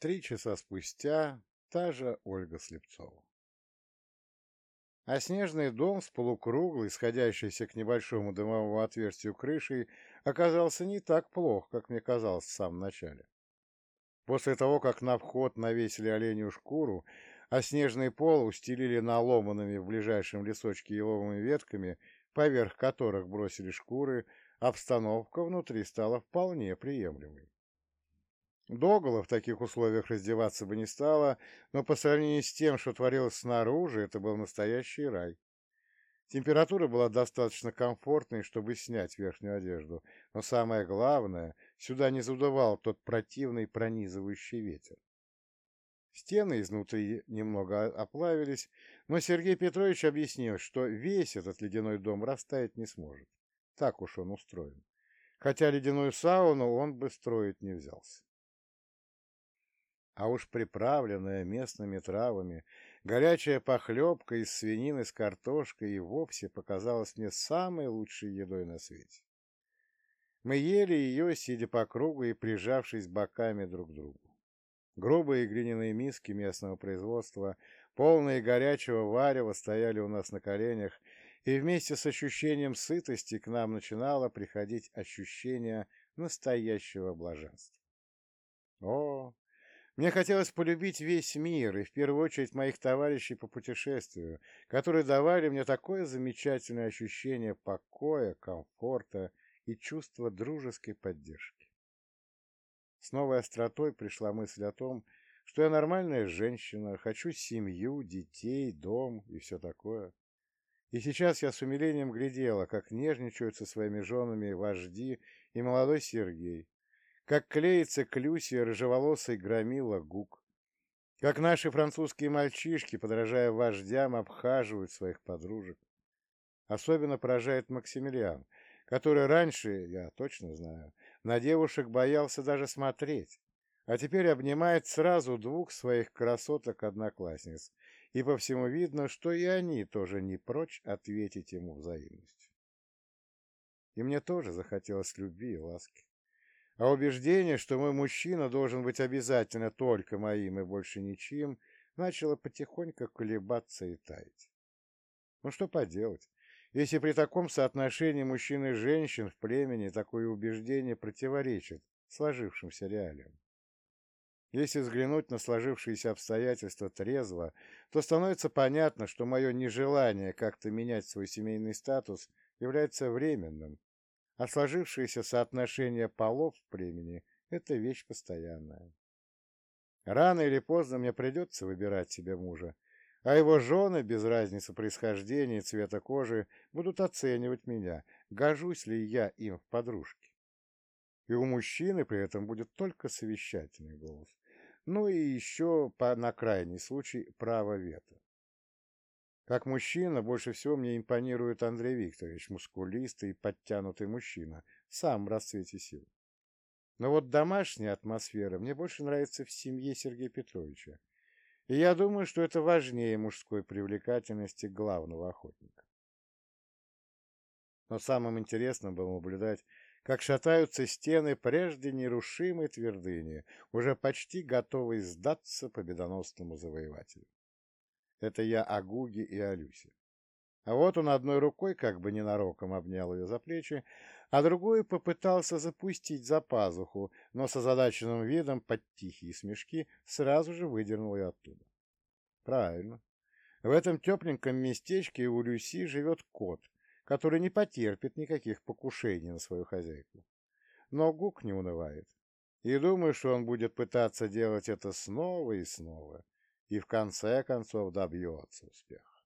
Три часа спустя та же Ольга Слепцова. А снежный дом с полукруглой, сходящейся к небольшому дымовому отверстию крышей, оказался не так плох, как мне казалось в самом начале. После того, как на вход навесили оленью шкуру, а снежный пол устелили наломанными в ближайшем лесочке еловыми ветками, поверх которых бросили шкуры, обстановка внутри стала вполне приемлемой. Догола в таких условиях раздеваться бы не стала, но по сравнению с тем, что творилось снаружи, это был настоящий рай. Температура была достаточно комфортной, чтобы снять верхнюю одежду, но самое главное, сюда не задувал тот противный пронизывающий ветер. Стены изнутри немного оплавились, но Сергей Петрович объяснил, что весь этот ледяной дом растаять не сможет. Так уж он устроен. Хотя ледяную сауну он бы строить не взялся а уж приправленная местными травами, горячая похлебка из свинины с картошкой и вовсе показалась мне самой лучшей едой на свете. Мы ели ее, сидя по кругу и прижавшись боками друг к другу. Грубые глиняные миски местного производства, полные горячего варева, стояли у нас на коленях, и вместе с ощущением сытости к нам начинало приходить ощущение настоящего блаженства. О, мне хотелось полюбить весь мир, и в первую очередь моих товарищей по путешествию, которые давали мне такое замечательное ощущение покоя, комфорта и чувства дружеской поддержки. С новой остротой пришла мысль о том, что я нормальная женщина, хочу семью, детей, дом и все такое. И сейчас я с умилением глядела, как нежничают со своими женами вожди и молодой Сергей, как клеится к Люсе рыжеволосый громила Гук, как наши французские мальчишки, подражая вождям, обхаживают своих подружек. Особенно поражает Максимилиан, который раньше, я точно знаю, на девушек боялся даже смотреть, а теперь обнимает сразу двух своих красоток-одноклассниц, и по всему видно, что и они тоже не прочь ответить ему взаимностью. И мне тоже захотелось любви и ласки. А убеждение, что мой мужчина должен быть обязательно только моим и больше ничьим, начало потихоньку колебаться и таять. Ну что поделать, если при таком соотношении мужчин и женщин в племени такое убеждение противоречит сложившимся реалиям. Если взглянуть на сложившиеся обстоятельства трезво, то становится понятно, что мое нежелание как-то менять свой семейный статус является временным, а сложившееся соотношение полов в племени – это вещь постоянная. Рано или поздно мне придется выбирать себе мужа, а его жены, без разницы происхождения и цвета кожи, будут оценивать меня, гожусь ли я им в подружке. И у мужчины при этом будет только совещательный голос. Ну и еще, по, на крайний случай, право вето. Как мужчина, больше всего мне импонирует Андрей Викторович, мускулистый и подтянутый мужчина, сам в расцвете сил. Но вот домашняя атмосфера мне больше нравится в семье Сергея Петровича, и я думаю, что это важнее мужской привлекательности главного охотника. Но самым интересным было наблюдать, как шатаются стены прежде нерушимой твердыни, уже почти готовой сдаться победоносному завоевателю. Это я о Гуге и о Люсе. А вот он одной рукой как бы ненароком обнял ее за плечи, а другой попытался запустить за пазуху, но с озадаченным видом под тихие смешки сразу же выдернул ее оттуда. Правильно. В этом тепленьком местечке у Люси живет кот, который не потерпит никаких покушений на свою хозяйку. Но Гук не унывает. И думаю, что он будет пытаться делать это снова и снова, и в конце концов добьется успеха.